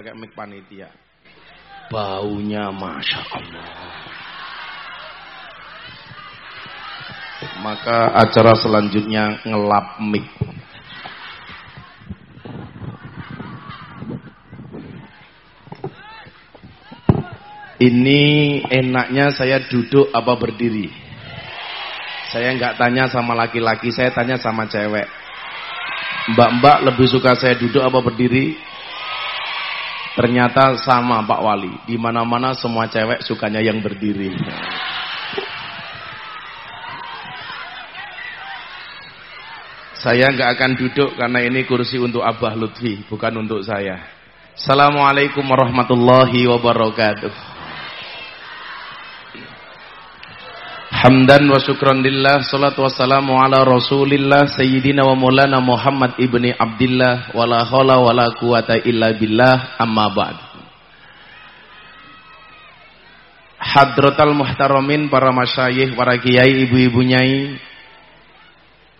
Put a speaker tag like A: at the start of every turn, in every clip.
A: pakai mic panitia. Baunya Masya Allah. Maka acara selanjutnya ngelap mic. Ini enaknya saya duduk apa berdiri? Saya nggak tanya sama laki-laki, saya tanya sama cewek. Mbak-mbak lebih suka saya duduk apa berdiri? Ternyata sama Pak Wali. Di mana-mana semua cewek sukanya yang berdiri. Saya nggak akan duduk karena ini kursi untuk Abah Lutfi, bukan untuk saya. Assalamualaikum warahmatullahi wabarakatuh. Hamdan wa syukran lillah Salatu wassalamu ala rasulillah Sayyidina wa maulana Muhammad ibni Abdillah Wala khawla wala quwata illa billah Amma ba'd. Hadratal muhtaramin Para masyayih, para kiai, ibu-ibu nyai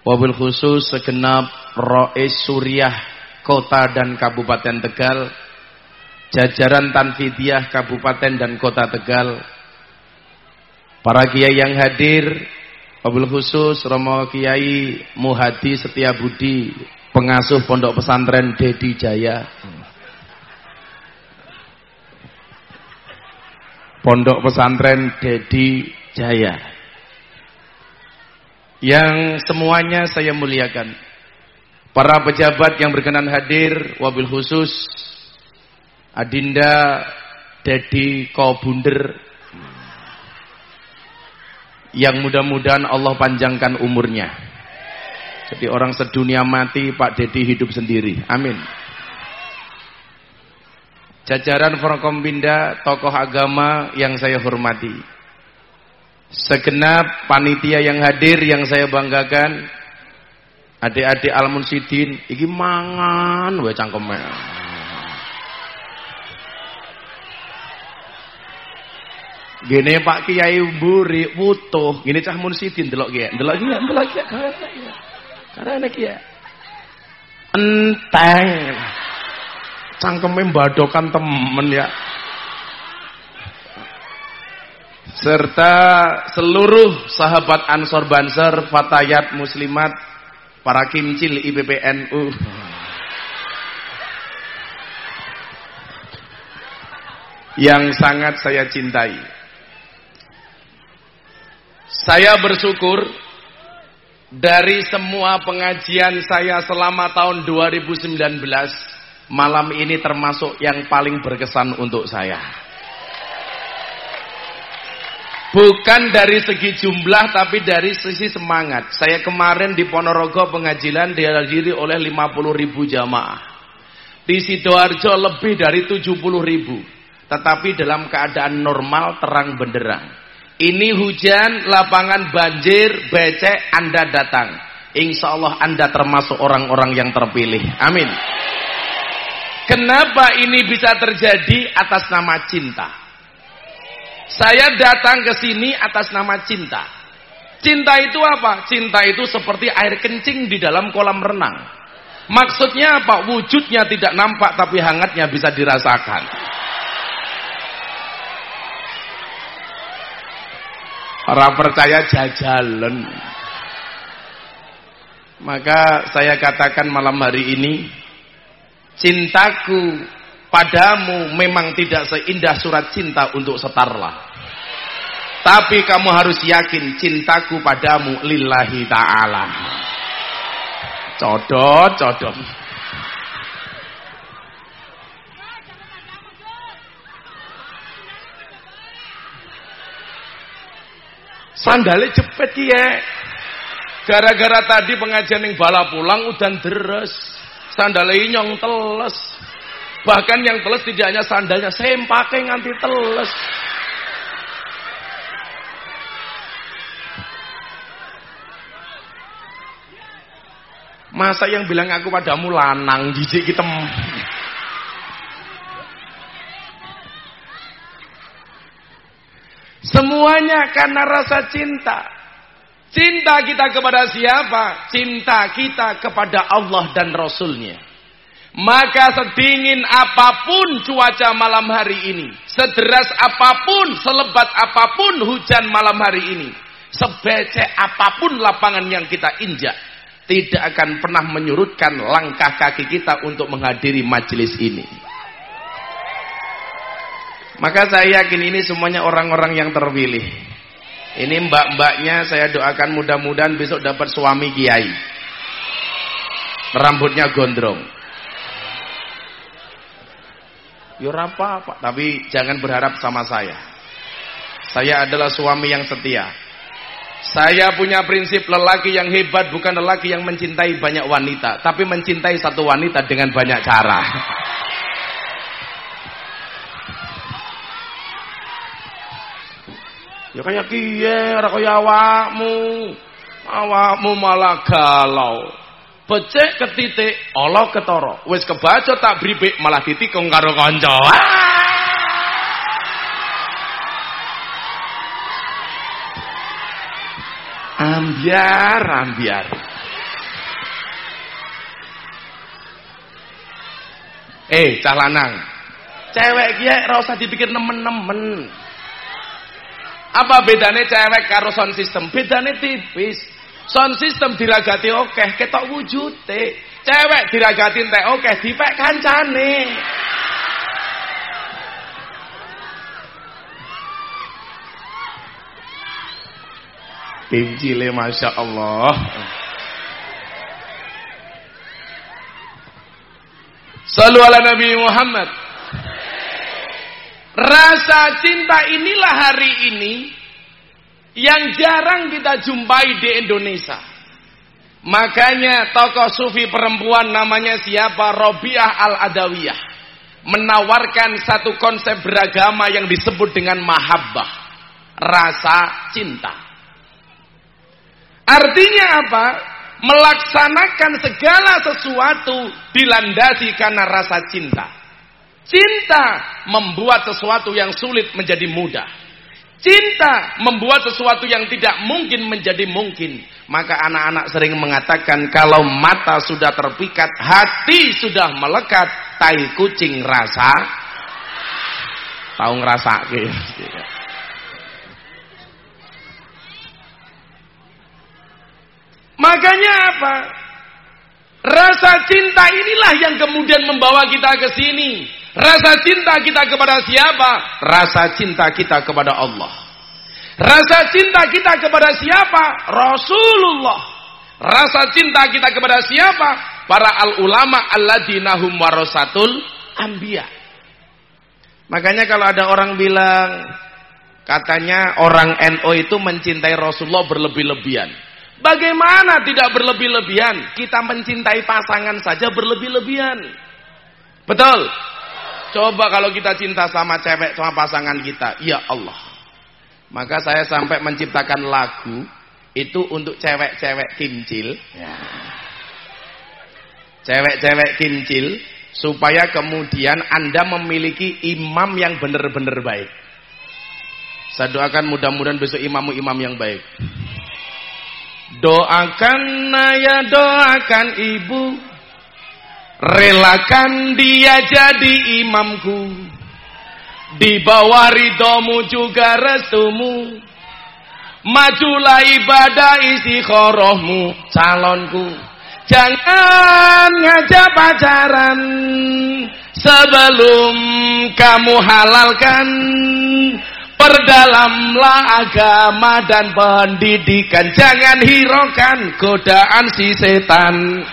A: Wabil khusus segenap Rois Suriah Kota dan Kabupaten Tegal Jajaran Tanfidiyah Kabupaten dan Kota Tegal Para kiai yang hadir, wabil khusus Romo Kiai Muhadi Setia Budi, pengasuh Pondok Pesantren Dedi Jaya. Pondok Pesantren Dedi Jaya. Yang semuanya saya muliakan. Para pejabat yang berkenan hadir, wabil khusus Adinda Dedi Kobunder yang mudah-mudahan Allah panjangkan umurnya. Jadi orang sedunia mati, Pak Dedi hidup sendiri. Amin. Jajaran Forkompinda, tokoh agama yang saya hormati. Segenap panitia yang hadir yang saya banggakan. Adik-adik Al-Munsidin, iki mangan wae cangkeme. Gini Pak Kiai mburi wutuh, gini cah mun sidin delok kiai. Delok kiai, delok kiai karena Karena kiai. Enteng. Cangkeme badokan temen ya. Serta seluruh sahabat Ansor Banser, Fatayat Muslimat, para kimcil IPPNU. Yang sangat saya cintai. Saya bersyukur dari semua pengajian saya selama tahun 2019 malam ini termasuk yang paling berkesan untuk saya. Bukan dari segi jumlah tapi dari sisi semangat. Saya kemarin di Ponorogo pengajian dihadiri oleh 50 ribu jamaah. Di Sidoarjo lebih dari 70 ribu. Tetapi dalam keadaan normal terang benderang. Ini hujan, lapangan banjir, becek, Anda datang. Insya Allah Anda termasuk orang-orang yang terpilih. Amin. Kenapa ini bisa terjadi atas nama cinta? Saya datang ke sini atas nama cinta. Cinta itu apa? Cinta itu seperti air kencing di dalam kolam renang. Maksudnya apa? Wujudnya tidak nampak tapi hangatnya bisa dirasakan. Orang percaya jajalan. Maka saya katakan malam hari ini, cintaku padamu memang tidak seindah surat cinta untuk setarlah. Tapi kamu harus yakin cintaku padamu lillahi ta'ala. Codot, codot. Sandale cepet ya. Gara-gara tadi pengajian yang bala pulang udan deres. Sandale nyong teles. Bahkan yang teles tidak hanya sandalnya, sempake nganti teles. Masa yang bilang aku padamu lanang jijik kita Semuanya karena rasa cinta. Cinta kita kepada siapa? Cinta kita kepada Allah dan Rasulnya. Maka sedingin apa pun cuaca malam hari ini, sederas apa pun, selebat apa pun hujan malam hari ini, sebecek apa pun lapangan yang kita injak, tidak akan pernah menyurutkan langkah kaki kita untuk menghadiri majelis ini. Maka saya yakin ini semuanya orang-orang yang terpilih. Ini mbak-mbaknya saya doakan mudah-mudahan besok dapat suami kiai. Rambutnya gondrong. Ya apa-apa, tapi jangan berharap sama saya. Saya adalah suami yang setia. Saya punya prinsip lelaki yang hebat bukan lelaki yang mencintai banyak wanita, tapi mencintai satu wanita dengan banyak cara. Ya kayak kiye, ora kaya awakmu. Awakmu malah galau. Becek ke titik, Allah ketoro. Wis kebaca tak bribik malah ditikung karo kanca. Ambiar, ambiar. Eh, cah lanang. Cewek kiye ora usah dipikir nemen-nemen. Apa bedanya cewek karo sound system? Bedanya tipis. Sound system diragati oke, ketok wujute. Cewek diragati entek oke, dipek kancane. Pincile Masya Allah. Salu ala Nabi Muhammad. Rasa cinta inilah hari ini yang jarang kita jumpai di Indonesia. Makanya tokoh sufi perempuan namanya siapa? Robiah Al-Adawiyah. Menawarkan satu konsep beragama yang disebut dengan mahabbah. Rasa cinta. Artinya apa? Melaksanakan segala sesuatu dilandasi karena rasa cinta. Cinta membuat sesuatu yang sulit menjadi mudah. Cinta membuat sesuatu yang tidak mungkin menjadi mungkin. Maka anak-anak sering mengatakan kalau mata sudah terpikat, hati sudah melekat, tai kucing rasa tahu ngerasa Makanya apa? Rasa cinta inilah yang kemudian membawa kita ke sini. Rasa cinta kita kepada siapa? Rasa cinta kita kepada Allah. Rasa cinta kita kepada siapa? Rasulullah. Rasa cinta kita kepada siapa? Para al-ulama alladinahum warasatul anbiya. Makanya kalau ada orang bilang katanya orang NO itu mencintai Rasulullah berlebih-lebihan. Bagaimana tidak berlebih-lebihan? Kita mencintai pasangan saja berlebih-lebihan. Betul? Coba kalau kita cinta sama cewek, sama pasangan kita. Ya Allah. Maka saya sampai menciptakan lagu itu untuk cewek-cewek kincil. Ya. Cewek-cewek kincil supaya kemudian Anda memiliki imam yang benar-benar baik. Saya doakan mudah-mudahan besok imammu imam yang baik. Doakan naya doakan ibu Relakan dia jadi imamku. Di bawah ridomu juga restumu. Majulah ibadah isi khorohmu calonku. Jangan ngajak pacaran Sebelum kamu halalkan. Perdalamlah agama dan pendidikan. Jangan hiraukan godaan si setan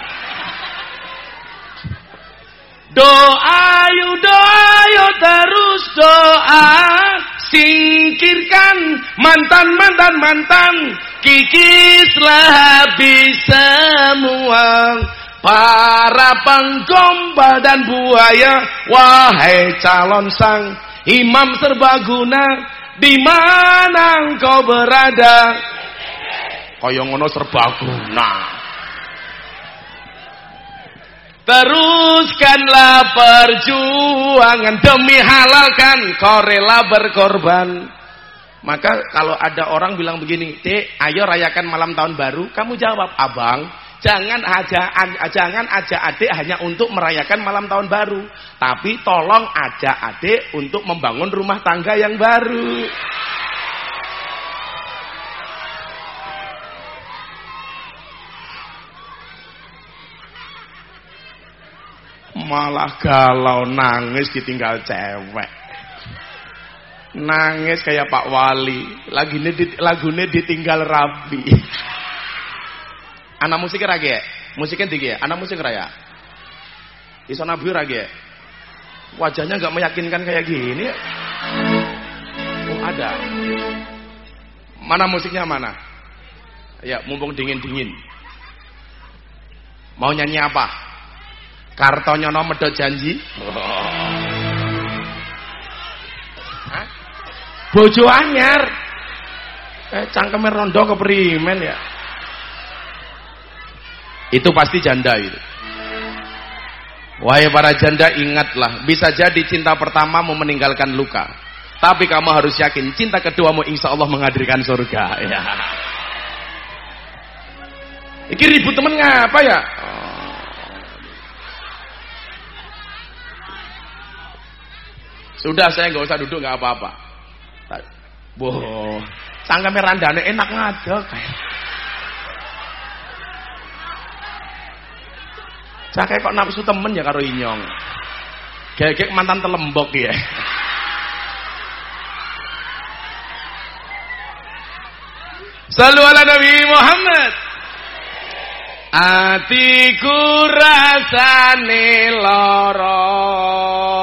A: Doa yuk doa yuk terus doa. Singkirkan mantan mantan mantan. Kikislah habis semua Para penggombal dan buaya Wahai calon sang imam serbaguna di mana engkau berada? Kaya ngono serbaguna Teruskanlah perjuangan demi halalkan kau rela berkorban. Maka kalau ada orang bilang begini, Dek, ayo rayakan malam tahun baru. Kamu jawab, Abang, Jangan aja jangan ajak adik hanya untuk merayakan malam tahun baru, tapi tolong ajak adik untuk membangun rumah tangga yang baru. Malah galau nangis ditinggal cewek. Nangis kayak Pak Wali. Lagi ini ditinggal Rabi. Anak musik ya? Musiknya tinggi? Anak musik raya? Iso nabi lagi ya? Wajahnya nggak meyakinkan kayak gini. Oh ada. Mana musiknya mana? Ya mumpung dingin-dingin. Mau nyanyi apa? Kartonyono medhot janji. Hah? Bojo anyar. Eh cangkeme rondo keprimen ya. Itu pasti janda itu. Wahai para janda ingatlah, bisa jadi cinta pertamamu meninggalkan luka. Tapi kamu harus yakin cinta keduamu insya Allah menghadirkan surga. Ya. Iki ribut temen ngapa ya? Sudah saya nggak usah duduk nggak apa-apa. Boh, sangka merandane enak ngadeg. Saya kok nafsu temen ya karo inyong. Kayak mantan telembok ya. Salu ala Nabi Muhammad. Atiku rasane lorong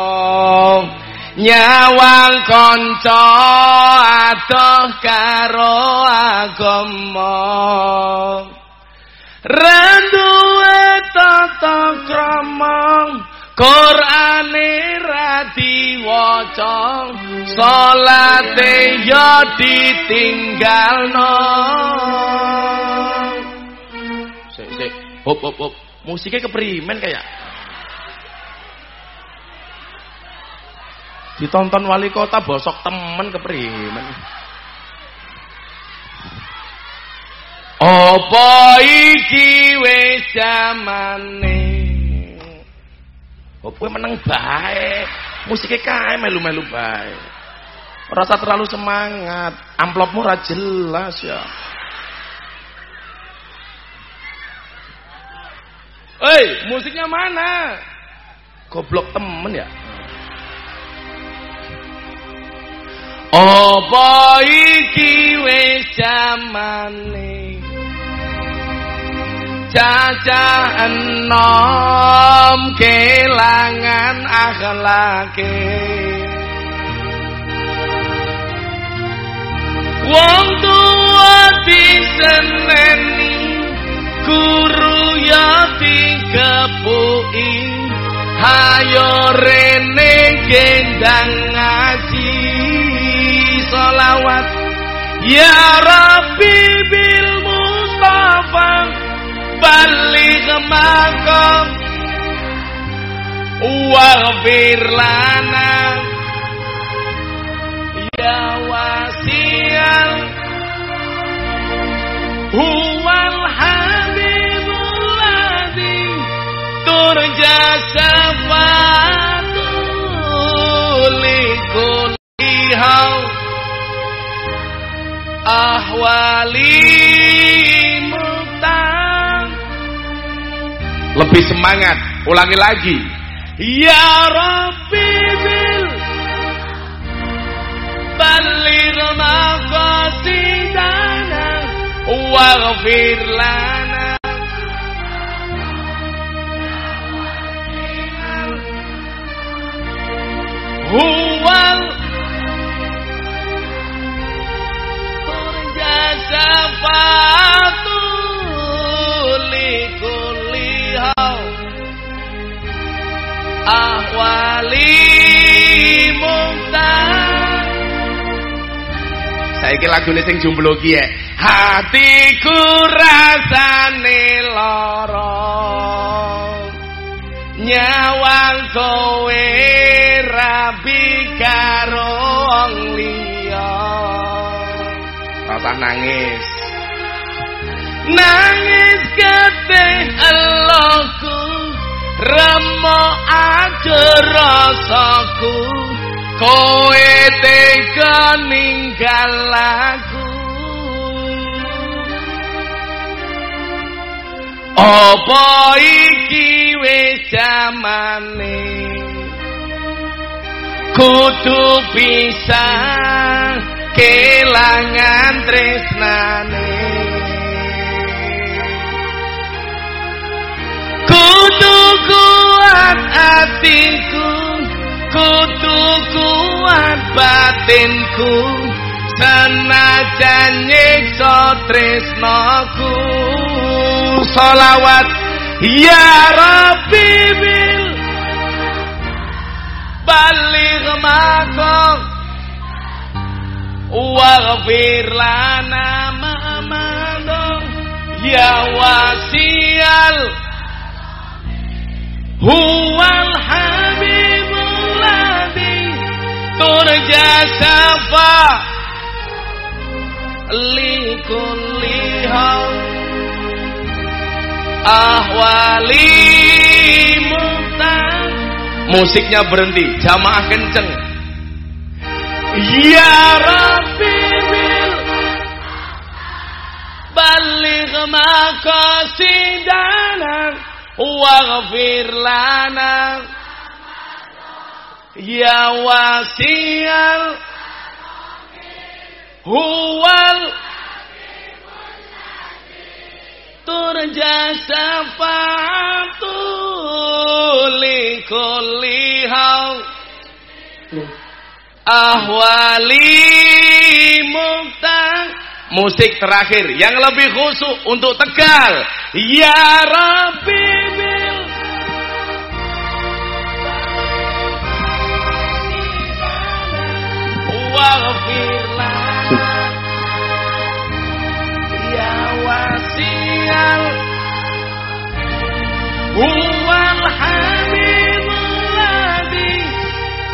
A: nyawang kanca adoh karo agama. Randuwe tata krama Qur'ane ra diwaca. Salate ya ditinggalno. Sik sik. Hop hop hop. Musiknya keprimen kayak Ditonton wali kota bosok temen keprimen. Apa iki wis zamane? Apa meneng bae? Musiknya kae melu-melu bae. Rasa terlalu semangat, amplopmu ora jelas ya. Hei, musiknya mana? Goblok temen ya. Apa iki wis jamane? Cacah enom kelangan akhlake. Wong tua diseneni guru ya dikepuki hayo rene gendang salawat. Ya Rabbi bil Mustafa balik makam. Waghfir lana. Ya wasial huwal habibul ladzi. Turja syafaatu ahwali mutang lebih semangat ulangi lagi. Ya rabbi bil balir maqasidana waghfir lana. Huwal syafaatu likulli ahwali mungtar saiki lagune sing jomblo ki ya hatiku rasane lara. Nyawang kowe rabi karo rasa nangis. Nangis getih eloku remok aja rasaku. Kowe tega ninggal aku. Apa iki wis jamane? Kudu bisa kelangan tresnane. Kudu kuat hatiku kudu kuat batinku senajan nyiksa tresnaku salawat ya rabbi bil baligh maqam waghfir lana ma ya wasial huwal habibul ladhi turja safa. Likulli ahwali mutan musiknya berhenti jamaah kenceng ya rabbi bil baligh maqasidana waghfir lana. Ya wasial. Huwal. Turja syafa'atu likulli ahwali mukta musik terakhir yang lebih khusyuk untuk Tegal. Ya Rabbi bil ya wasial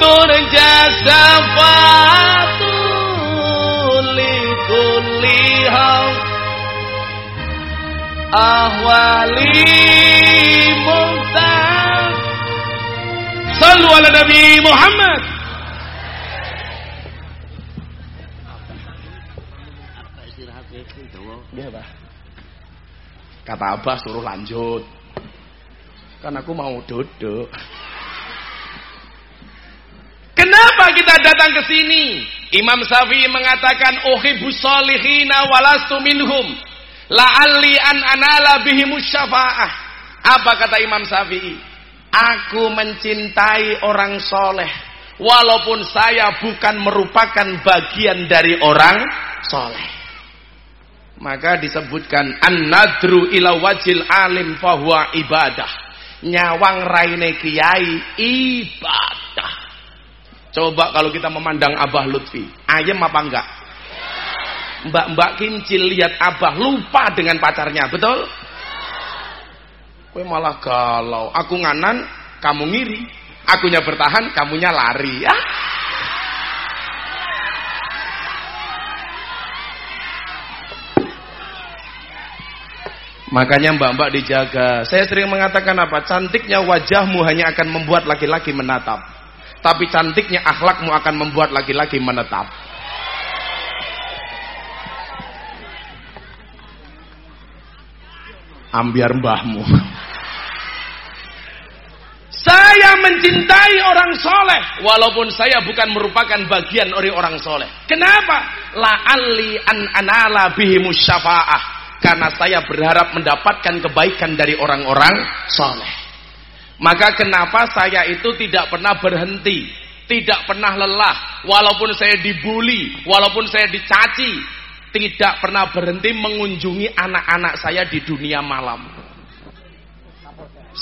A: turja safatu likulli ahwali muhtar sallu ala nabi Muhammad Iya, Pak. Kata Abah suruh lanjut. Kan aku mau duduk. Kenapa kita datang ke sini? Imam Syafi'i mengatakan uhibbus solihina walastu minhum. La'alli an anala bihimus syafa'ah. Apa kata Imam Syafi'i? Aku mencintai orang soleh. Walaupun saya bukan merupakan bagian dari orang soleh. Maka disebutkan an-nadru ila wajil alim fahuwa ibadah. Nyawang raine kiai ibadah. Coba kalau kita memandang Abah Lutfi, ayem apa enggak? Mbak-mbak kincil lihat Abah lupa dengan pacarnya, betul? Kue malah galau. Aku nganan, kamu ngiri. Akunya bertahan, kamunya lari. Ah. Makanya mbak-mbak dijaga. Saya sering mengatakan apa? Cantiknya wajahmu hanya akan membuat laki-laki menatap. Tapi cantiknya akhlakmu akan membuat laki-laki menetap. Ambiar mbahmu. Saya mencintai orang soleh. Walaupun saya bukan merupakan bagian dari orang soleh. Kenapa? La'alli an anala bihimus syafa'ah karena saya berharap mendapatkan kebaikan dari orang-orang soleh. Maka kenapa saya itu tidak pernah berhenti, tidak pernah lelah, walaupun saya dibully, walaupun saya dicaci, tidak pernah berhenti mengunjungi anak-anak saya di dunia malam.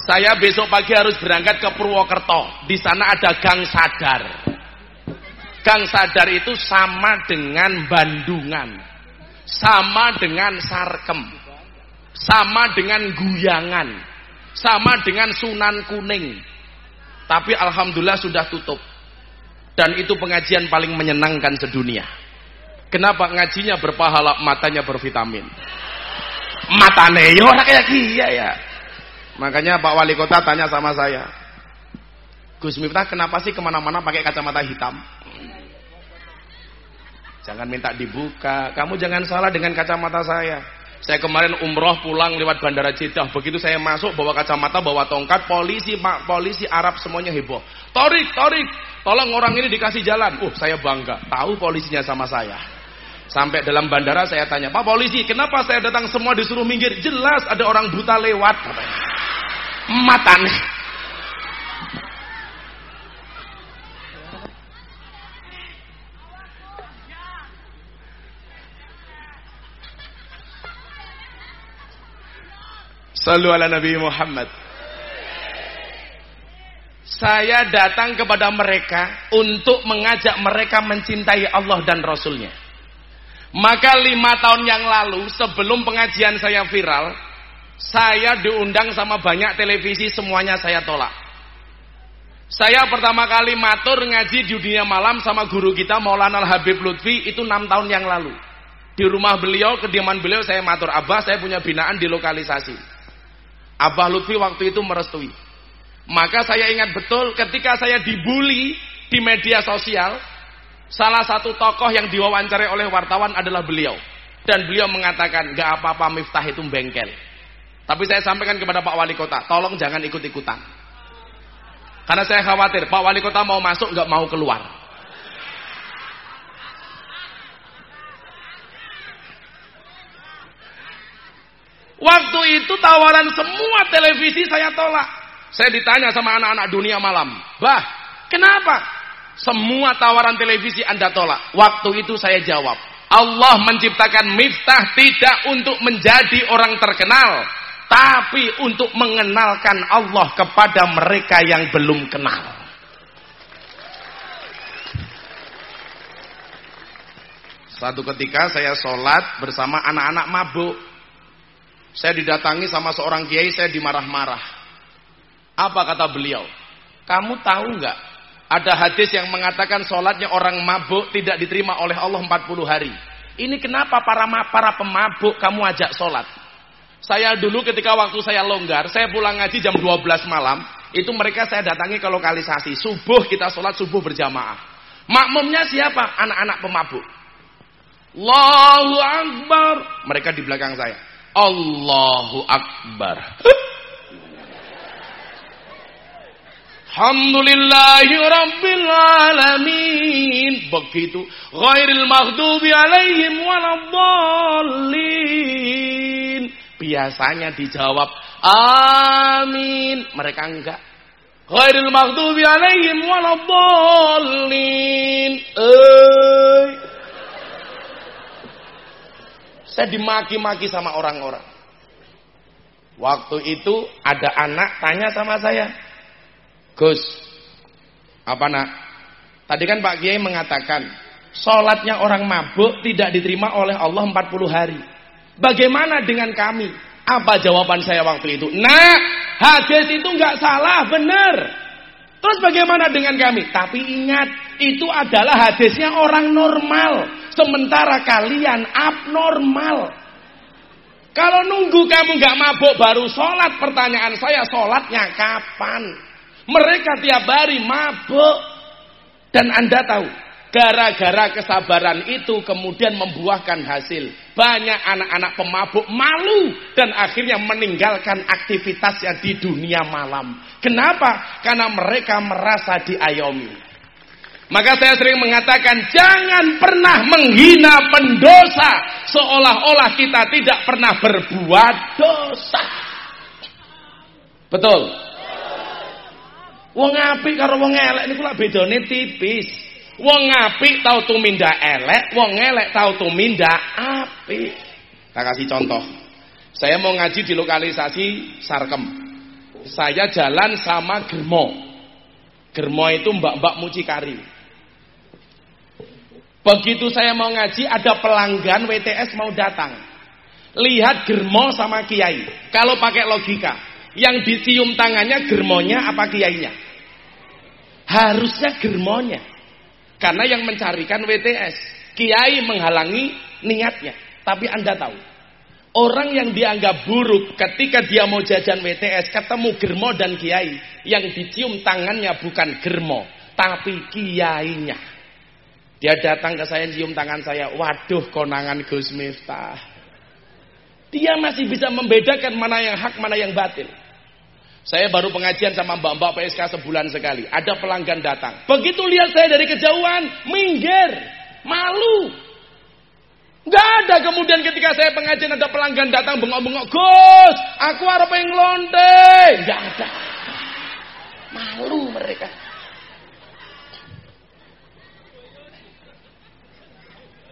A: Saya besok pagi harus berangkat ke Purwokerto. Di sana ada Gang Sadar. Gang Sadar itu sama dengan Bandungan sama dengan sarkem, sama dengan guyangan, sama dengan sunan kuning. Tapi alhamdulillah sudah tutup. Dan itu pengajian paling menyenangkan sedunia. Kenapa ngajinya berpahala, matanya bervitamin. Matane yo ora kayak kia ya. Makanya Pak Wali Kota tanya sama saya, Gus Miftah kenapa sih ke mana-mana pakai kacamata hitam? Jangan minta dibuka. Kamu jangan salah dengan kacamata saya. Saya kemarin umroh pulang lewat bandara Jeddah. Begitu saya masuk bawa kacamata, bawa tongkat, polisi, pak polisi Arab semuanya heboh. Torik, torik, tolong orang ini dikasih jalan. Uh, saya bangga. Tahu polisinya sama saya. Sampai dalam bandara saya tanya, Pak polisi, kenapa saya datang semua disuruh minggir? Jelas ada orang buta lewat. Matan. Sallu ala Nabi Muhammad. Saya datang kepada mereka untuk mengajak mereka mencintai Allah dan Rasulnya. Maka lima tahun yang lalu sebelum pengajian saya viral, saya diundang sama banyak televisi semuanya saya tolak. Saya pertama kali matur ngaji di dunia malam sama guru kita Maulana Habib Lutfi itu enam tahun yang lalu. Di rumah beliau, kediaman beliau saya matur Abah, saya punya binaan di lokalisasi. Abah Lutfi waktu itu merestui. Maka saya ingat betul ketika saya dibully di media sosial, salah satu tokoh yang diwawancarai oleh wartawan adalah beliau. Dan beliau mengatakan, gak apa-apa Miftah itu bengkel. Tapi saya sampaikan kepada Pak Wali Kota, tolong jangan ikut-ikutan. Karena saya khawatir, Pak Wali Kota mau masuk, gak mau keluar. Waktu itu tawaran semua televisi saya tolak. Saya ditanya sama anak-anak dunia malam, "Bah, kenapa semua tawaran televisi Anda tolak?" Waktu itu saya jawab, Allah menciptakan Miftah tidak untuk menjadi orang terkenal, tapi untuk mengenalkan Allah kepada mereka yang belum kenal. Satu ketika saya sholat bersama anak-anak mabuk. Saya didatangi sama seorang kiai, saya dimarah-marah. Apa kata beliau? Kamu tahu nggak? Ada hadis yang mengatakan sholatnya orang mabuk tidak diterima oleh Allah 40 hari. Ini kenapa para para pemabuk kamu ajak sholat? Saya dulu ketika waktu saya longgar, saya pulang ngaji jam 12 malam, itu mereka saya datangi ke lokalisasi. Subuh kita sholat subuh berjamaah. Makmumnya siapa? Anak-anak pemabuk. Allahu Akbar. Mereka di belakang saya. Allahu Akbar. Alhamdulillahi Rabbil Alamin. Begitu. Ghairil maghdubi alaihim waladdallin. Biasanya dijawab amin. Mereka enggak. Ghairil maghdubi alaihim waladdallin. Eh. Saya dimaki-maki sama orang-orang. Waktu itu ada anak tanya sama saya, Gus, apa nak? Tadi kan Pak Kiai mengatakan, sholatnya orang mabuk tidak diterima oleh Allah 40 hari. Bagaimana dengan kami? Apa jawaban saya waktu itu? Nah, hadis itu nggak salah, benar. Terus bagaimana dengan kami? Tapi ingat, itu adalah hadisnya orang normal. Sementara kalian abnormal. Kalau nunggu kamu gak mabuk baru sholat, pertanyaan saya sholatnya kapan? Mereka tiap hari mabuk. Dan anda tahu, gara-gara kesabaran itu kemudian membuahkan hasil. Banyak anak-anak pemabuk malu dan akhirnya meninggalkan aktivitasnya di dunia malam. Kenapa? Karena mereka merasa diayomi. Maka saya sering mengatakan jangan pernah menghina pendosa seolah-olah kita tidak pernah berbuat dosa. Betul. Wong apik karo wong elek niku lak bedane tipis. Wong apik tau tumindak elek, wong elek tau tumindak apik. Tak kasih contoh. Saya mau ngaji di lokalisasi Sarkem. Saya jalan sama Germo. Germo itu mbak-mbak mucikari. Begitu saya mau ngaji, ada pelanggan WTS mau datang. Lihat germo sama kiai. Kalau pakai logika, yang dicium tangannya germonya apa kiainya? Harusnya germonya. Karena yang mencarikan WTS. Kiai menghalangi niatnya. Tapi Anda tahu. Orang yang dianggap buruk ketika dia mau jajan WTS ketemu germo dan kiai yang dicium tangannya bukan germo tapi kiainya. Dia datang ke saya cium tangan saya, waduh konangan Gus Miftah. Dia masih bisa membedakan mana yang hak, mana yang batil. Saya baru pengajian sama mbak-mbak PSK sebulan sekali. Ada pelanggan datang. Begitu lihat saya dari kejauhan, minggir, malu. Gak ada kemudian ketika saya pengajian ada pelanggan datang bengok-bengok, Gus, aku harap yang lonte. Gak ada. Malu mereka.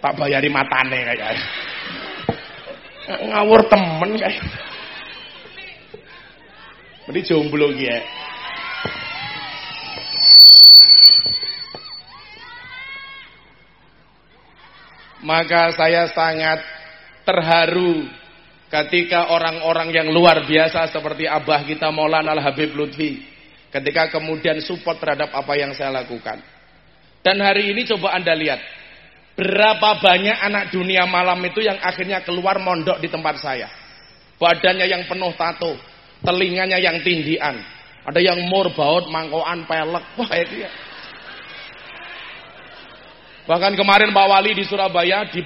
A: Tak bayari matane kayak. Ngawur temen kayak. Ini jomblo ya. Maka saya sangat terharu ketika orang-orang yang luar biasa seperti abah kita Maulana Al-Habib Lutfi ketika kemudian support terhadap apa yang saya lakukan. Dan hari ini coba Anda lihat, berapa banyak anak dunia malam itu yang akhirnya keluar mondok di tempat saya. Badannya yang penuh tato, telinganya yang tindian, ada yang mur baut, mangkoan, pelek, wah itu ya. Bahkan kemarin Pak Wali di Surabaya di,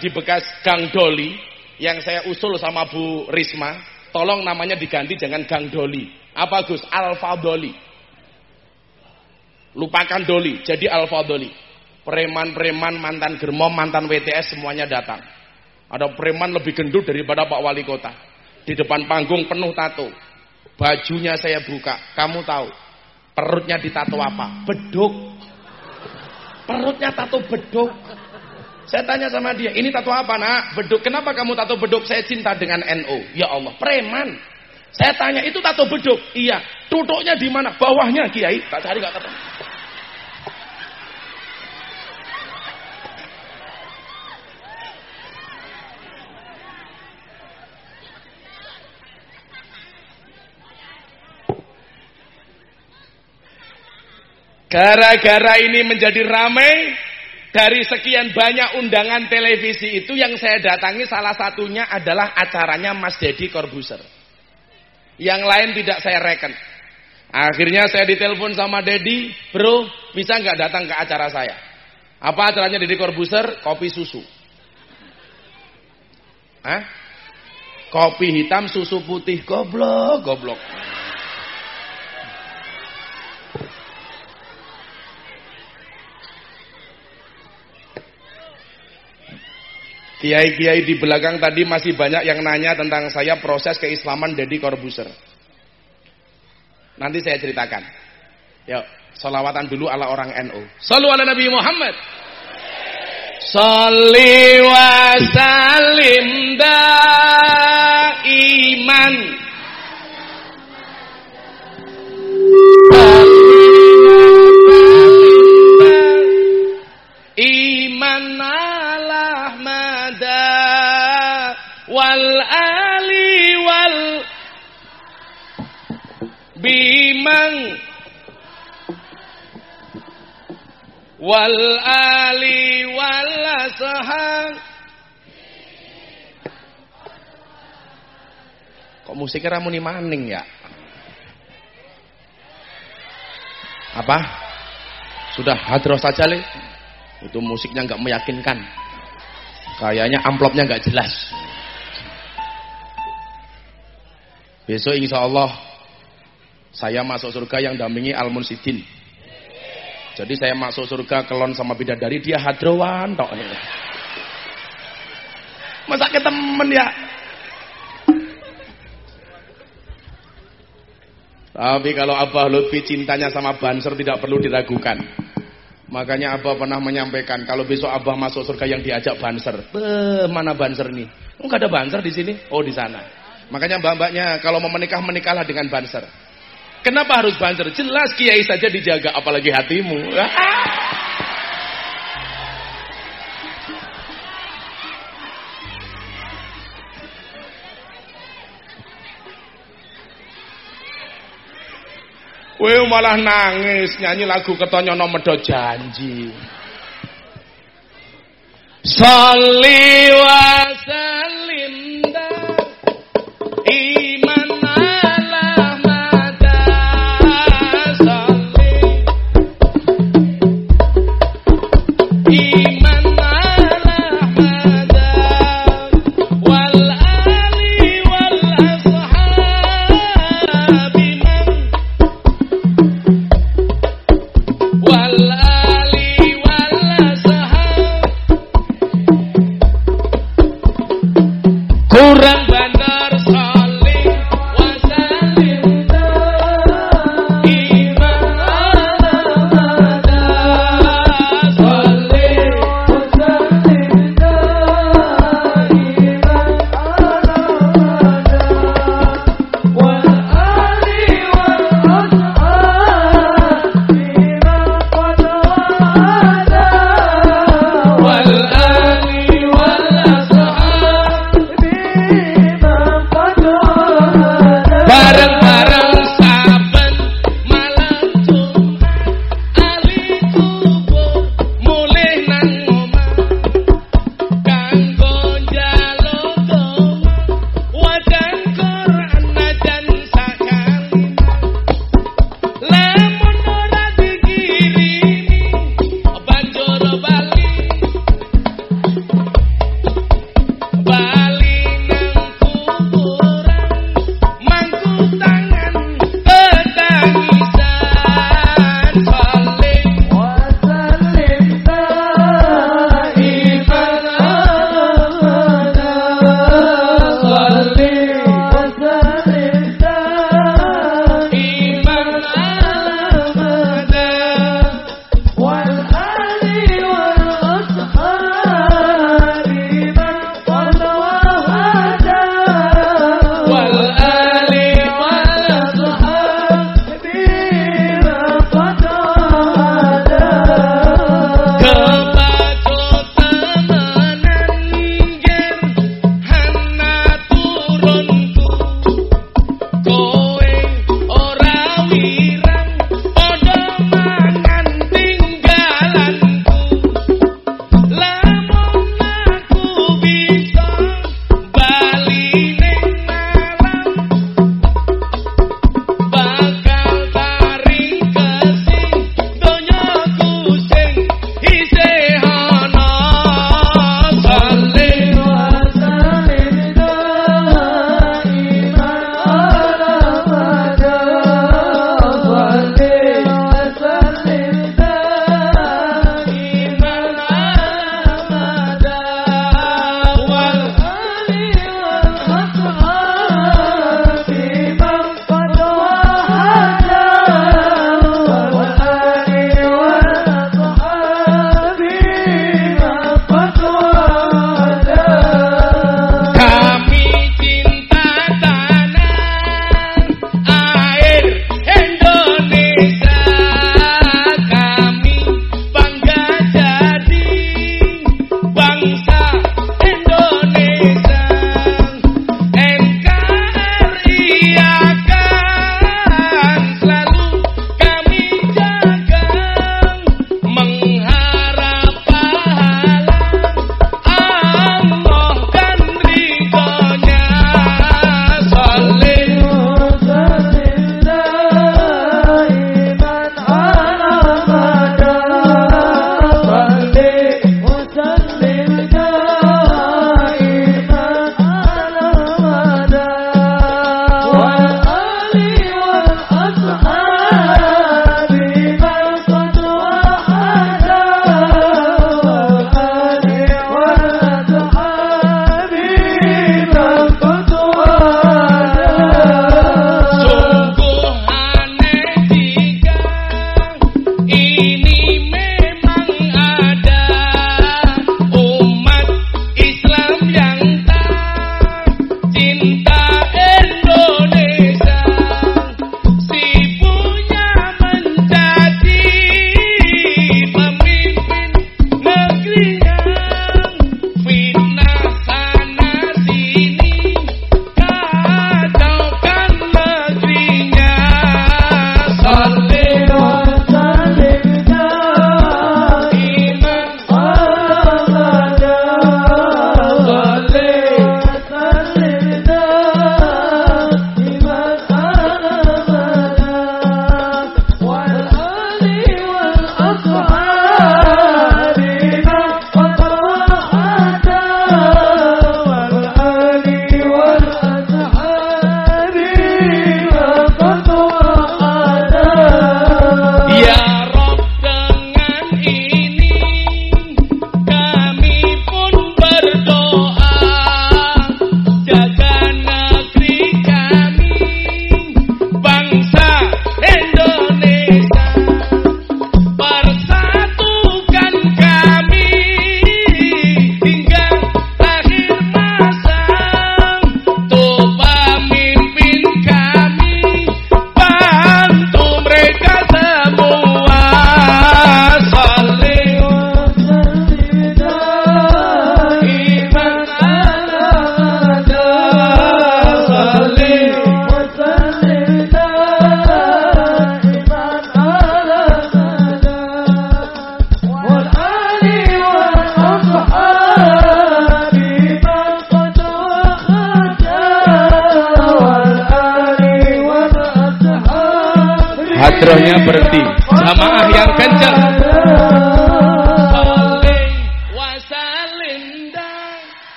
A: di bekas Gang Doli yang saya usul sama Bu Risma, tolong namanya diganti jangan Gang Doli. Apa Gus? Alfa Doli. Lupakan Doli, jadi Alfa Doli. Preman-preman, mantan germom, mantan WTS semuanya datang. Ada preman lebih gendut daripada Pak Wali Kota. Di depan panggung penuh tato. Bajunya saya buka, kamu tahu. Perutnya ditato apa? Beduk. Perutnya tato beduk. Saya tanya sama dia, ini tato apa nak? Beduk. Kenapa kamu tato beduk? Saya cinta dengan NO. Ya Allah, preman. Saya tanya, itu tato beduk? Iya. Tutuknya di mana? Bawahnya, Kiai. Tak cari gak ketemu. Gara-gara ini menjadi ramai dari sekian banyak undangan televisi itu yang saya datangi salah satunya adalah acaranya Mas Dedi Corbuzier. Yang lain tidak saya reken. Akhirnya saya ditelepon sama Dedi, bro bisa nggak datang ke acara saya? Apa acaranya Dedi Corbuzier? Kopi susu. Hah? Kopi hitam susu putih goblok, goblok. Kiai-kiai di belakang tadi masih banyak yang nanya tentang saya proses keislaman Deddy Corbuzier. Nanti saya ceritakan. Yuk, salawatan dulu ala orang NU. Salu ala Nabi Muhammad. Salli wa salim iman. Bimang wal ali wal ashab Kok musiknya ramuni maning ya? Apa? Sudah hadroh saja le. Itu musiknya nggak meyakinkan. Kayaknya amplopnya nggak jelas. Besok insya Allah saya masuk surga yang dampingi Al Munsidin. Jadi saya masuk surga kelon sama bidadari dia hadrowan tok. Masa ke temen ya? Tapi kalau Abah Lutfi cintanya sama Banser tidak perlu diragukan. Makanya Abah pernah menyampaikan kalau besok Abah masuk surga yang diajak Banser. Beh, mana Banser nih? Enggak ada Banser di sini? Oh, di sana. Makanya mbak-mbaknya kalau mau menikah menikahlah dengan banser. Kenapa harus banser? Jelas kiai saja dijaga apalagi hatimu. Wih malah nangis nyanyi lagu ketonyono medho janji. Salli wa sallim की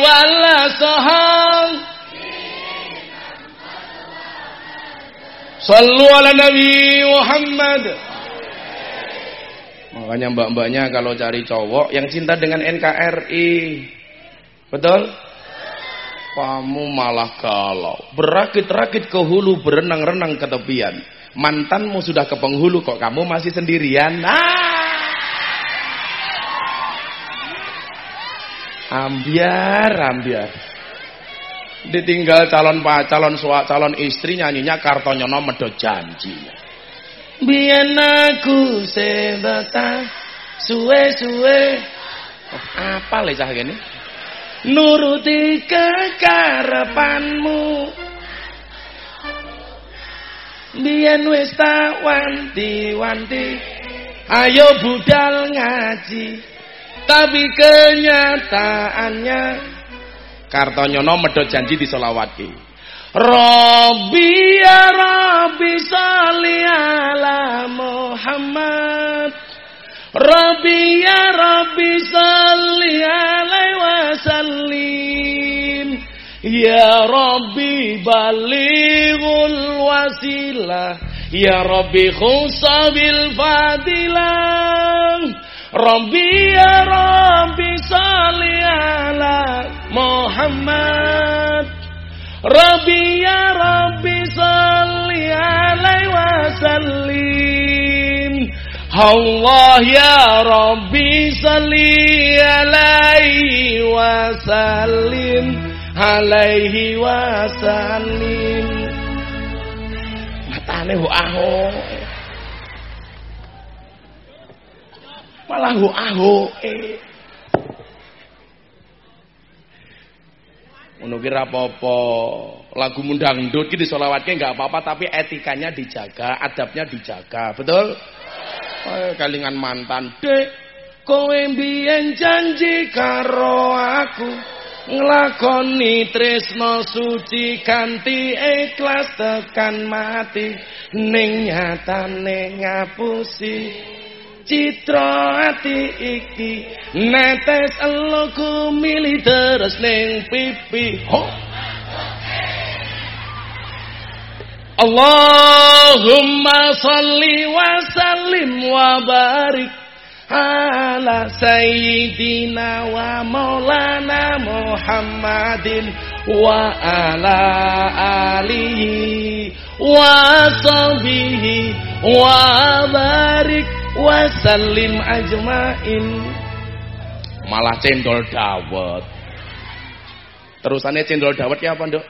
A: wal sahal Sallu ala Nabi Muhammad Makanya mbak-mbaknya kalau cari cowok yang cinta dengan NKRI. Betul? Kamu malah galau. Berakit-rakit ke hulu, berenang-renang ke tepian. Mantanmu sudah ke penghulu kok kamu masih sendirian. Ah! Ambiar, ambiar. Ditinggal calon pak, calon suak, calon istri nyanyinya Kartonyono medot janji. Biyen aku sebata suwe-suwe. Oh, apa le cah kene? Nuruti kekarepanmu. Biyen wis tak wanti-wanti. Ayo budal ngaji. Tapi kenyataannya Kartonyono medhot janji diselawatke. Rabbi ya Rabbi salli ala Muhammad. Rabbi ya Rabbi salli alaihi wasallim. Ya Rabbi balighul wasilah. Ya Rabbi khusabil fadilah Rabbi ya Rabbi ala Muhammad. Rabbi ya Rabbi salli alaihi wasallim. Allah ya Rabbi salli alaihi wasallim. Alaihi wasallim. Matane hu aho malah hu aho eh Ngono kira apa-apa. Lagu mundangdut ki disolawatke enggak apa-apa tapi etikanya dijaga, adabnya dijaga. Betul? Oh, kalingan mantan. Dek, kowe mbiyen janji karo aku nglakoni tresno suci kanthi ikhlas tekan mati ning nyatane ngapusi citra ati iki netes eloku milih terus ning pipi. Allahumma salli wa sallim wa barik ala sayyidina wa maulana Muhammadin wa ala alihi wa sahbihi wa barik wasallim ajmain. Malah cendol dawet. Terusannya cendol dawet ya apa nduk?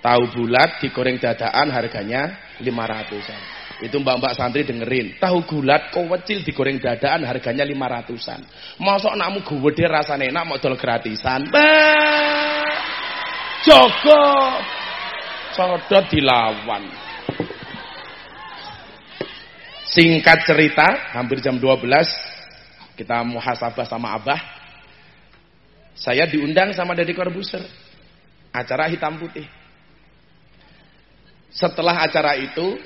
A: Tahu bulat digoreng dadaan harganya 500an itu mbak-mbak santri dengerin. Tahu gulat kecil digoreng dadaan harganya 500an masuk namu gede rasanya enak mau dol gratisan. Bah Joko! Sodot dilawan Singkat cerita, hampir jam 12 kita muhasabah sama Abah. Saya diundang sama Deddy Corbuzier. Acara hitam putih. Setelah acara itu,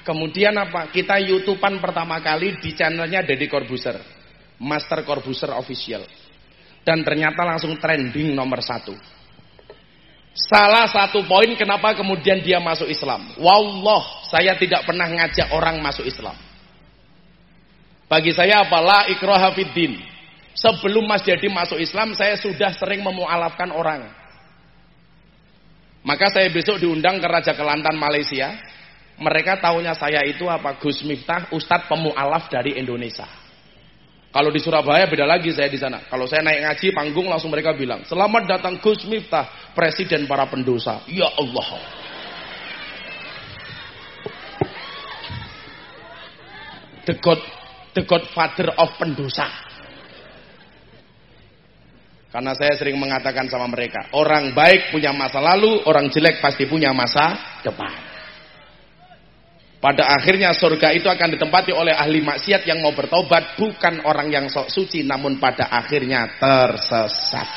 A: kemudian apa? Kita YouTubean pertama kali di channelnya Deddy Corbuzier. Master Corbuzier Official. Dan ternyata langsung trending nomor satu. Salah satu poin kenapa kemudian dia masuk Islam. Wallah, saya tidak pernah ngajak orang masuk Islam. Bagi saya apalah ikroha fiddin. Sebelum Mas Jadi masuk Islam, saya sudah sering memualafkan orang. Maka saya besok diundang ke Raja Kelantan Malaysia. Mereka tahunya saya itu apa? Gus Miftah, Ustadz pemualaf dari Indonesia. Kalau di Surabaya beda lagi saya di sana. Kalau saya naik ngaji panggung langsung mereka bilang, "Selamat datang Gus Miftah, presiden para pendosa." Ya Allah. The God the Godfather of pendosa. Karena saya sering mengatakan sama mereka, orang baik punya masa lalu, orang jelek pasti punya masa depan. Pada akhirnya surga itu akan ditempati oleh ahli maksiat yang mau bertobat, bukan orang yang sok suci, namun pada akhirnya tersesat.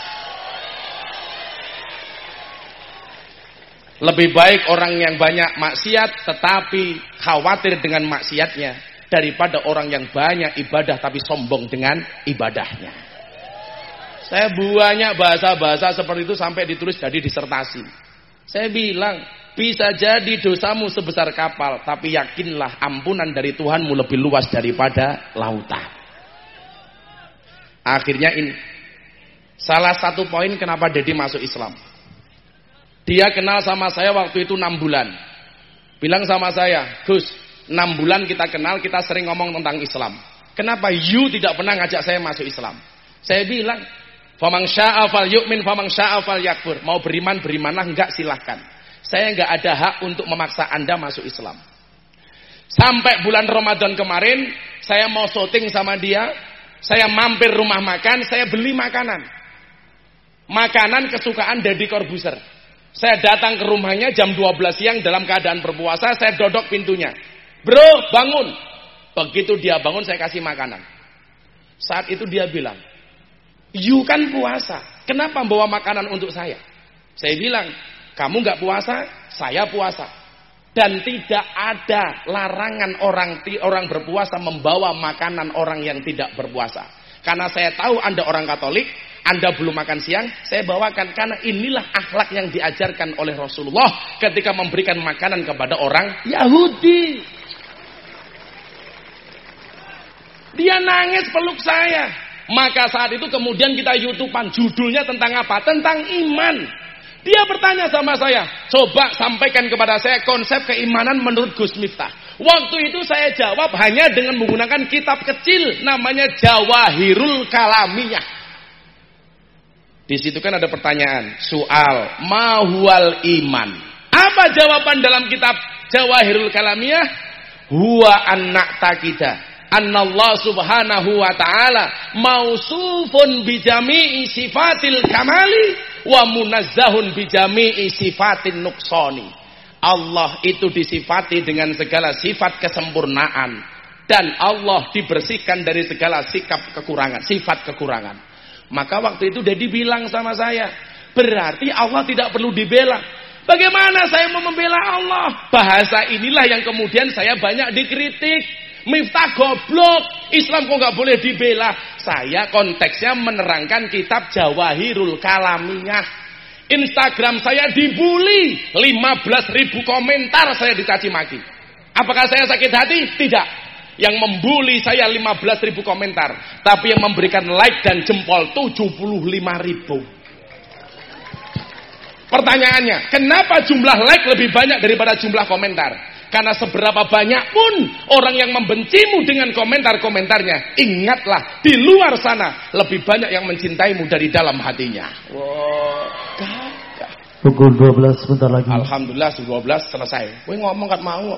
A: Lebih baik orang yang banyak maksiat tetapi khawatir dengan maksiatnya daripada orang yang banyak ibadah tapi sombong dengan ibadahnya. Saya banyak bahasa-bahasa seperti itu sampai ditulis jadi disertasi. Saya bilang, bisa jadi dosamu sebesar kapal, tapi yakinlah ampunan dari Tuhanmu lebih luas daripada lautan. Akhirnya ini, salah satu poin kenapa Dedi masuk Islam. Dia kenal sama saya waktu itu enam bulan. Bilang sama saya, Gus, enam bulan kita kenal, kita sering ngomong tentang Islam. Kenapa you tidak pernah ngajak saya masuk Islam? Saya bilang, Famang sya'afal yu'min, famang sya'afal yakfur. Mau beriman, berimanlah, enggak silahkan. Saya enggak ada hak untuk memaksa anda masuk Islam. Sampai bulan Ramadan kemarin, saya mau syuting sama dia, saya mampir rumah makan, saya beli makanan. Makanan kesukaan Deddy Corbuzier. Saya datang ke rumahnya jam 12 siang dalam keadaan berpuasa, saya dodok pintunya. Bro, bangun. Begitu dia bangun, saya kasih makanan. Saat itu dia bilang, You kan puasa, kenapa bawa makanan untuk saya? Saya bilang, kamu nggak puasa, saya puasa. Dan tidak ada larangan orang orang berpuasa membawa makanan orang yang tidak berpuasa. Karena saya tahu Anda orang Katolik, anda belum makan siang, saya bawakan karena inilah akhlak yang diajarkan oleh Rasulullah ketika memberikan makanan kepada orang Yahudi. Dia nangis peluk saya. Maka saat itu kemudian kita youtubean judulnya tentang apa? Tentang iman. Dia bertanya sama saya, coba sampaikan kepada saya konsep keimanan menurut Gus Miftah. Waktu itu saya jawab hanya dengan menggunakan kitab kecil namanya Jawahirul Kalamiyah. Di situ kan ada pertanyaan, soal mahual iman. Apa jawaban dalam kitab Jawahirul Kalamiyah? Huwa anak takida. Allah subhanahu wa ta'ala mausufun bijami'i sifatil kamali wa munazzahun bijami'i sifatin nuksoni. Allah itu disifati dengan segala sifat kesempurnaan dan Allah dibersihkan dari segala sikap kekurangan, sifat kekurangan. Maka waktu itu Dedi bilang sama saya, berarti Allah tidak perlu dibela. Bagaimana saya mau membela Allah? Bahasa inilah yang kemudian saya banyak dikritik. Miftah goblok, Islam kok nggak boleh dibela? Saya konteksnya menerangkan kitab Jawahirul Kalamiyah. Instagram saya dibully, 15 ribu komentar saya dicaci maki. Apakah saya sakit hati? Tidak yang membuli saya 15 ribu komentar tapi yang memberikan like dan jempol 75 ribu pertanyaannya kenapa jumlah like lebih banyak daripada jumlah komentar karena seberapa banyak pun orang yang membencimu dengan komentar-komentarnya ingatlah di luar sana lebih banyak yang mencintaimu dari dalam hatinya wow.
B: pukul 12 sebentar lagi
A: Alhamdulillah 12 selesai gue ngomong kan mau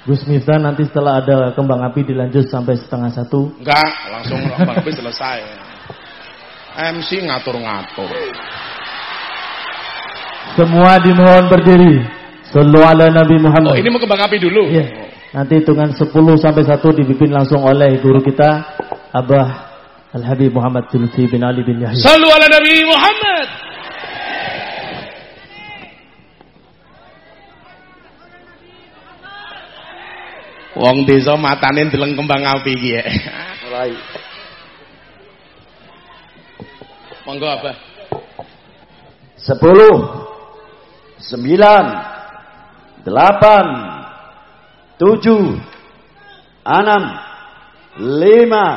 B: Gus Miftah nanti setelah ada kembang api dilanjut sampai setengah satu?
A: Enggak, langsung kembang api selesai. MC ngatur-ngatur.
B: Semua dimohon berdiri. Sallu ala Nabi Muhammad.
A: Oh, ini mau kembang api dulu.
B: Iya. Nanti hitungan 10 sampai 1 dipimpin langsung oleh guru kita Abah Al-Habib Muhammad Julfi bin Ali bin Yahya.
A: Sallu ala Nabi Muhammad. Wong desa matane ndeleng kembang api iki ya. Monggo apa?
B: Sepuluh, sembilan, delapan, tujuh, enam, lima,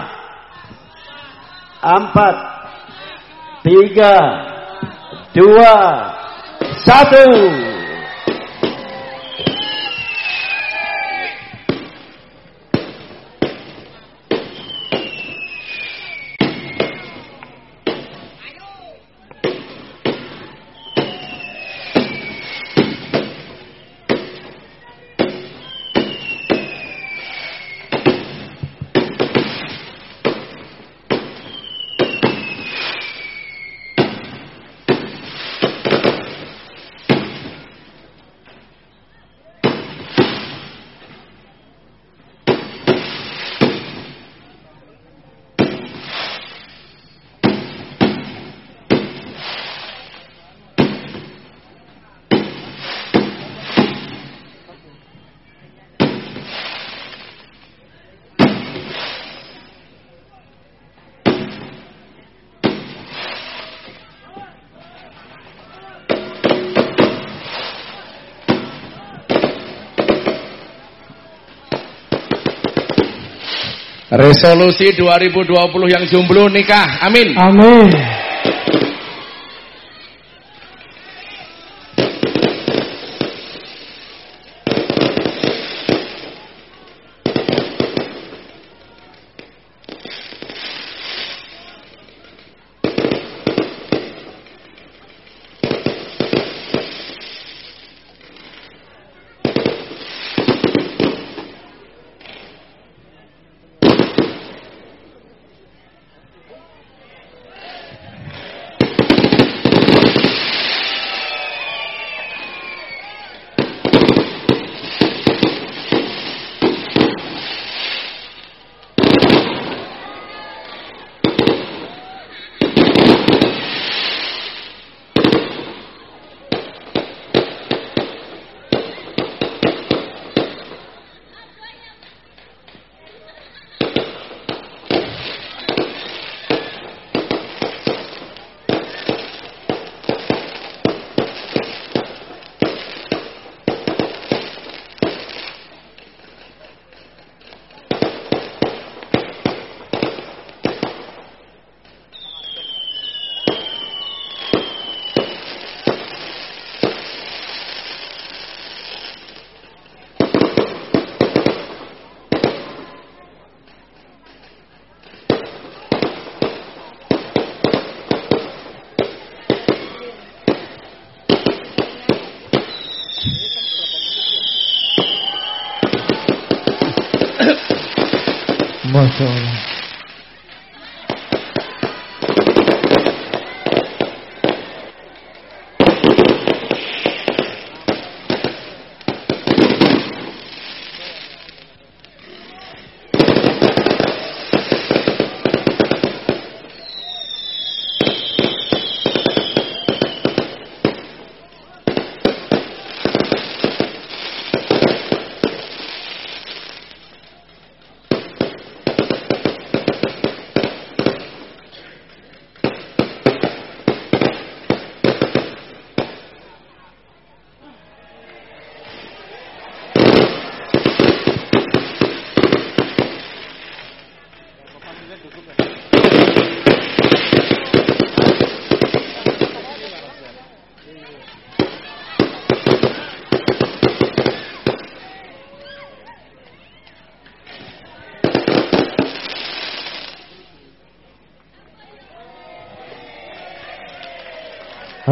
B: empat, tiga, dua, satu.
A: Resolusi 2020 yang jomblo nikah. Amin.
B: Amin.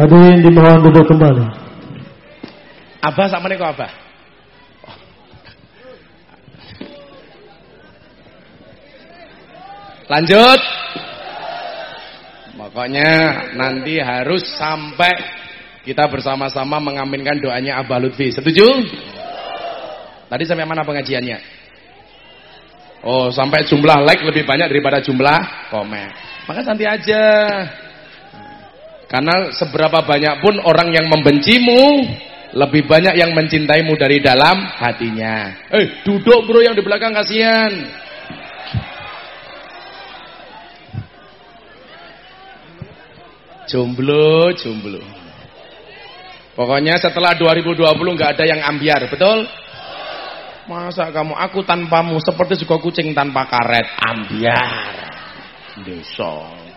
B: Hadirin dimohon duduk kembali.
A: Abah sama nih kok abah. Lanjut. Pokoknya nanti harus sampai kita bersama-sama mengaminkan doanya Abah Lutfi. Setuju? Tadi sampai mana pengajiannya? Oh, sampai jumlah like lebih banyak daripada jumlah komen. Maka nanti aja. Karena seberapa banyak pun orang yang membencimu, lebih banyak yang mencintaimu dari dalam hatinya. Eh, duduk bro yang di belakang kasihan. Jomblo, jomblo. Pokoknya setelah 2020 nggak ada yang ambiar, betul? Masa kamu aku tanpamu seperti juga kucing tanpa karet, ambiar. Desa.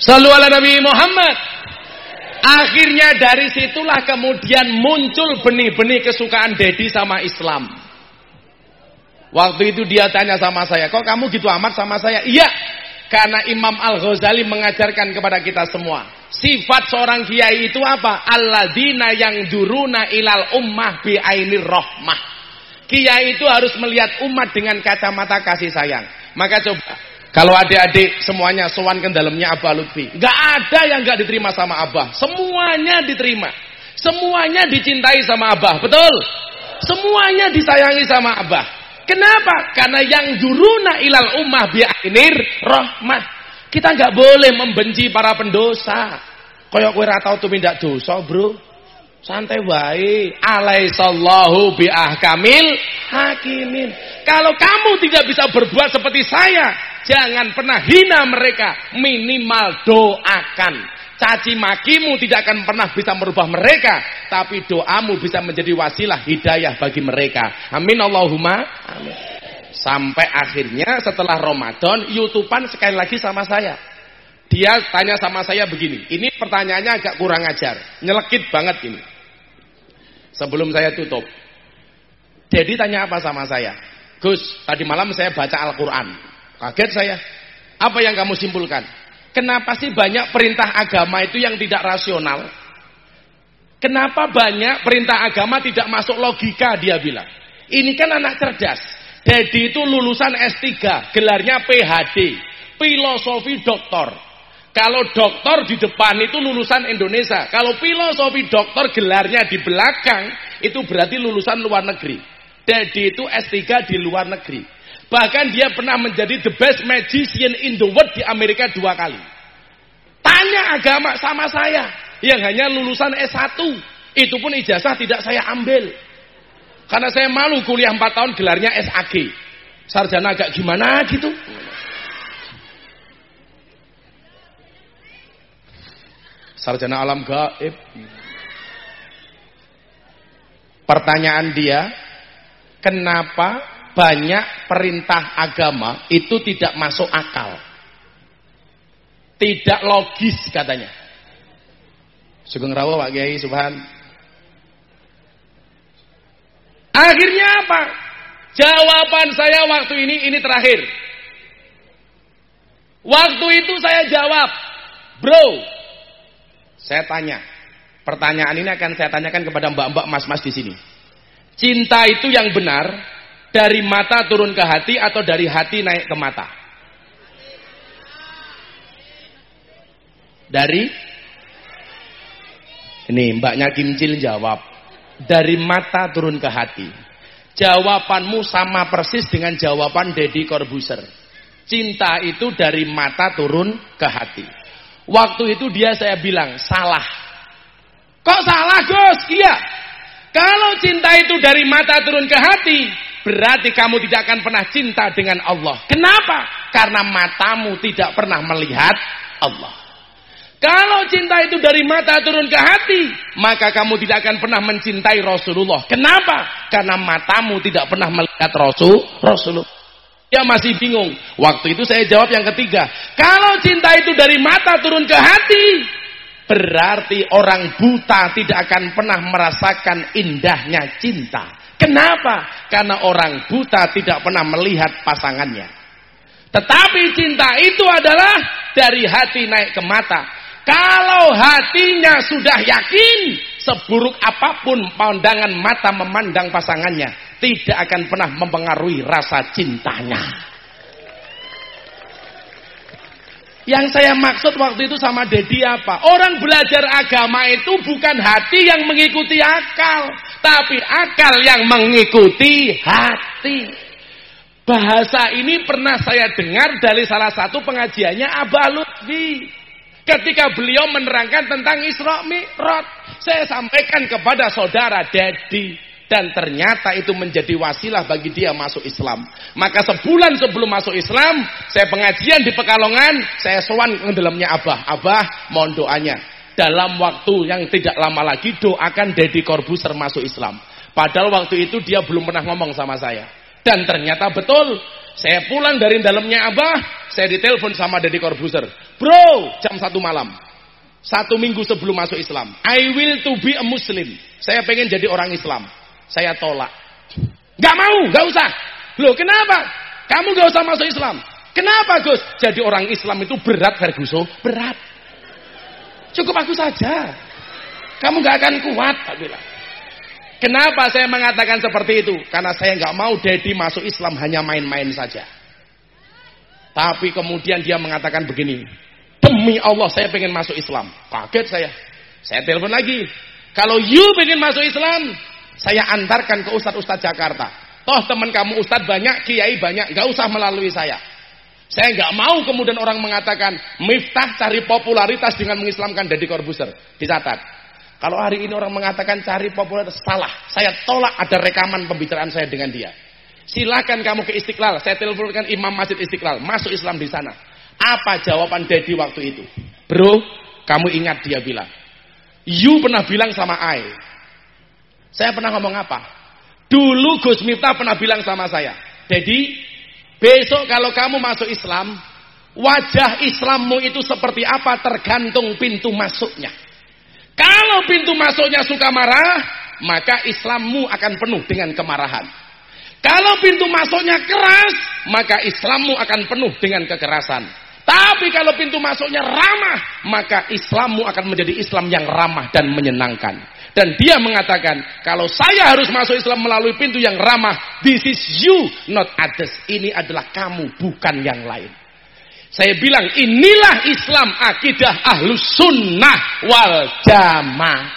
A: Selalu ala Nabi Muhammad. Akhirnya dari situlah kemudian muncul benih-benih kesukaan Dedi sama Islam. Waktu itu dia tanya sama saya, kok kamu gitu amat sama saya? Iya, karena Imam Al-Ghazali mengajarkan kepada kita semua. Sifat seorang kiai itu apa? Alladzina yang duruna ilal ummah bi ainir rohmah. Kiai itu harus melihat umat dengan kacamata kasih sayang. Maka coba kalau adik-adik semuanya sowan ke dalamnya Abah Lutfi. Gak ada yang gak diterima sama Abah. Semuanya diterima. Semuanya dicintai sama Abah. Betul? Semuanya disayangi sama Abah. Kenapa? Karena yang duruna ilal ummah bi'ainir rahmah. Kita nggak boleh membenci para pendosa. Kayak kowe ora tau tumindak dosa, Bro. Santai wae. Alaihissallahu bi'ahkamil hakimin. Kalau kamu tidak bisa berbuat seperti saya, jangan pernah hina mereka. Minimal doakan. Caci makimu tidak akan pernah bisa merubah mereka, tapi doamu bisa menjadi wasilah hidayah bagi mereka. Amin Allahumma. Amin. Sampai akhirnya setelah Ramadan, YouTubean sekali lagi sama saya. Dia tanya sama saya begini, ini pertanyaannya agak kurang ajar, nyelekit banget ini. Sebelum saya tutup. Jadi tanya apa sama saya? Gus, tadi malam saya baca Al-Quran. Kaget saya. Apa yang kamu simpulkan? Kenapa sih banyak perintah agama itu yang tidak rasional? Kenapa banyak perintah agama tidak masuk logika dia bilang. Ini kan anak cerdas. Dedi itu lulusan S3, gelarnya PhD, filosofi doktor. Kalau doktor di depan itu lulusan Indonesia. Kalau filosofi doktor gelarnya di belakang, itu berarti lulusan luar negeri. Dedi itu S3 di luar negeri. Bahkan dia pernah menjadi the best magician in the world di Amerika dua kali. Tanya agama sama saya yang hanya lulusan S1. Itu pun ijazah tidak saya ambil. Karena saya malu kuliah 4 tahun gelarnya SAG. Sarjana agak gimana gitu. Sarjana alam gaib. Pertanyaan dia, kenapa banyak perintah agama itu tidak masuk akal. Tidak logis katanya. Sugeng Rawa Pak Kiai Subhan. Akhirnya apa? Jawaban saya waktu ini ini terakhir. Waktu itu saya jawab, bro, saya tanya, pertanyaan ini akan saya tanyakan kepada mbak-mbak mas-mas di sini. Cinta itu yang benar dari mata turun ke hati atau dari hati naik ke mata? Dari ini mbaknya Kimcil jawab dari mata turun ke hati. Jawabanmu sama persis dengan jawaban Deddy Corbuzier. Cinta itu dari mata turun ke hati. Waktu itu dia saya bilang salah. Kok salah Gus? Iya. Kalau cinta itu dari mata turun ke hati, berarti kamu tidak akan pernah cinta dengan Allah. Kenapa? Karena matamu tidak pernah melihat Allah. Kalau cinta itu dari mata turun ke hati, maka kamu tidak akan pernah mencintai Rasulullah. Kenapa? Karena matamu tidak pernah melihat Rasul Rasulullah. Dia masih bingung. Waktu itu saya jawab yang ketiga. Kalau cinta itu dari mata turun ke hati, berarti orang buta tidak akan pernah merasakan indahnya cinta. Kenapa? Karena orang buta tidak pernah melihat pasangannya. Tetapi cinta itu adalah dari hati naik ke mata. Kalau hatinya sudah yakin, seburuk apa pun pandangan mata memandang pasangannya, tidak akan pernah mempengaruhi rasa cintanya. Yang saya maksud waktu itu sama Dedi apa? Orang belajar agama itu bukan hati yang mengikuti akal, tapi akal yang mengikuti hati. Bahasa ini pernah saya dengar dari salah satu pengajiannya Abah Lutfi. Ketika beliau menerangkan tentang Isra Mi'raj, saya sampaikan kepada saudara Dedi dan ternyata itu menjadi wasilah bagi dia masuk Islam. Maka sebulan sebelum masuk Islam, saya pengajian di Pekalongan, saya sowan ke dalamnya Abah. Abah, mohon doanya. Dalam waktu yang tidak lama lagi doakan Dedi Corbuzier masuk Islam. Padahal waktu itu dia belum pernah ngomong sama saya. Dan ternyata betul, saya pulang dari dalamnya Abah, saya ditelepon sama Dedi Corbuzier. Bro, jam satu malam. Satu minggu sebelum masuk Islam. I will to be a Muslim. Saya pengen jadi orang Islam saya tolak. Gak mau, gak usah. Loh kenapa? Kamu gak usah masuk Islam. Kenapa Gus? Jadi orang Islam itu berat Ferguson? Berat. Cukup aku saja. Kamu gak akan kuat, tak bilang. Kenapa saya mengatakan seperti itu? Karena saya nggak mau Dedi masuk Islam hanya main-main saja. Tapi kemudian dia mengatakan begini, demi Allah saya pengen masuk Islam. Kaget saya. Saya telepon lagi. Kalau you pengen masuk Islam, saya antarkan ke Ustadz-Ustadz Jakarta. Toh teman kamu Ustadz banyak, kiai banyak, gak usah melalui saya. Saya nggak mau kemudian orang mengatakan Miftah cari popularitas dengan mengislamkan Deddy Corbuzier. Dicatat. Kalau hari ini orang mengatakan cari popularitas salah. Saya tolak ada rekaman pembicaraan saya dengan dia. Silakan kamu ke Istiqlal. Saya teleponkan Imam Masjid Istiqlal. Masuk Islam di sana. Apa jawaban Dedi waktu itu? Bro, kamu ingat dia bilang. You pernah bilang sama I. Saya pernah ngomong apa? Dulu Gus Miftah pernah bilang sama saya, Jadi besok kalau kamu masuk Islam, wajah Islammu itu seperti apa tergantung pintu masuknya. Kalau pintu masuknya suka marah, maka Islammu akan penuh dengan kemarahan. Kalau pintu masuknya keras, maka Islammu akan penuh dengan kekerasan. Tapi kalau pintu masuknya ramah, maka Islammu akan menjadi Islam yang ramah dan menyenangkan. Dan dia mengatakan, kalau saya harus masuk Islam melalui pintu yang ramah, this is you, not others. Ini adalah kamu, bukan yang lain. Saya bilang, inilah Islam akidah ahlus sunnah wal jamaah.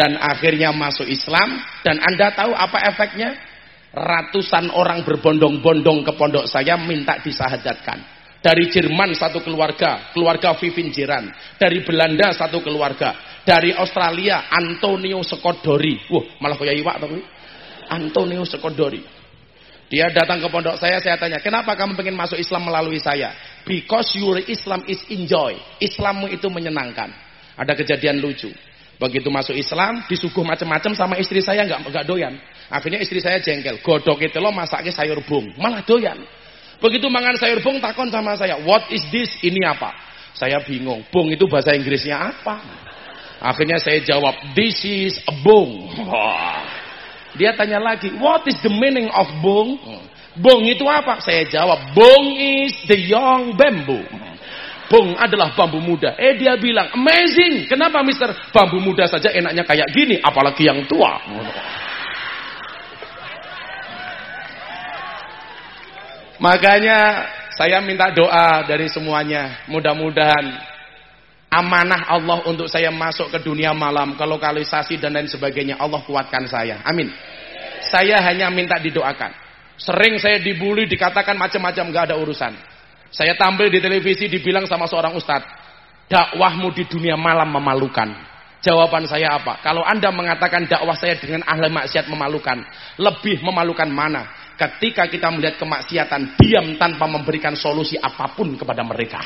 A: Dan akhirnya masuk Islam, dan Anda tahu apa efeknya? Ratusan orang berbondong-bondong ke pondok saya minta disahadatkan. Dari Jerman satu keluarga, keluarga Vivin Jiran. Dari Belanda satu keluarga. Dari Australia Antonio Sekodori. Wah, malah kaya iwak tapi. Antonio Sekodori. Dia datang ke pondok saya, saya tanya, kenapa kamu pengen masuk Islam melalui saya? Because your Islam is enjoy. Islammu itu menyenangkan. Ada kejadian lucu. Begitu masuk Islam, disuguh macam-macam sama istri saya nggak nggak doyan. Akhirnya istri saya jengkel, godok itu lo masaknya sayur bung, malah doyan. Begitu mangan sayur bung takon sama saya, what is this? Ini apa? Saya bingung. Bung itu bahasa Inggrisnya apa? Akhirnya saya jawab, this is a bung. Dia tanya lagi, what is the meaning of bung? Bung itu apa? Saya jawab, bung is the young bamboo. Bung adalah bambu muda. Eh dia bilang, amazing. Kenapa mister? Bambu muda saja enaknya kayak gini, apalagi yang tua. Makanya saya minta doa dari semuanya. Mudah-mudahan amanah Allah untuk saya masuk ke dunia malam, ke lokalisasi dan lain sebagainya. Allah kuatkan saya. Amin. Saya hanya minta didoakan. Sering saya dibully, dikatakan macam-macam, gak ada urusan. Saya tampil di televisi, dibilang sama seorang ustadz, dakwahmu di dunia malam memalukan. Jawaban saya apa? Kalau anda mengatakan dakwah saya dengan ahli maksiat memalukan, lebih memalukan mana? Ketika kita melihat kemaksiatan diam tanpa memberikan solusi apa pun kepada mereka.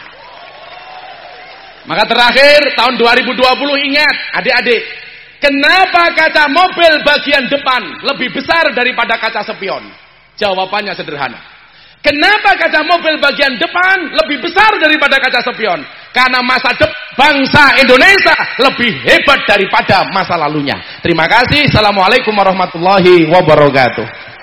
A: Maka terakhir tahun 2020 ingat adik-adik, kenapa kaca mobil bagian depan lebih besar daripada kaca spion? Jawabannya sederhana. Kenapa kaca mobil bagian depan lebih besar daripada kaca spion? Karena masa depan bangsa Indonesia lebih hebat daripada masa lalunya. Terima kasih. Assalamualaikum warahmatullahi wabarakatuh.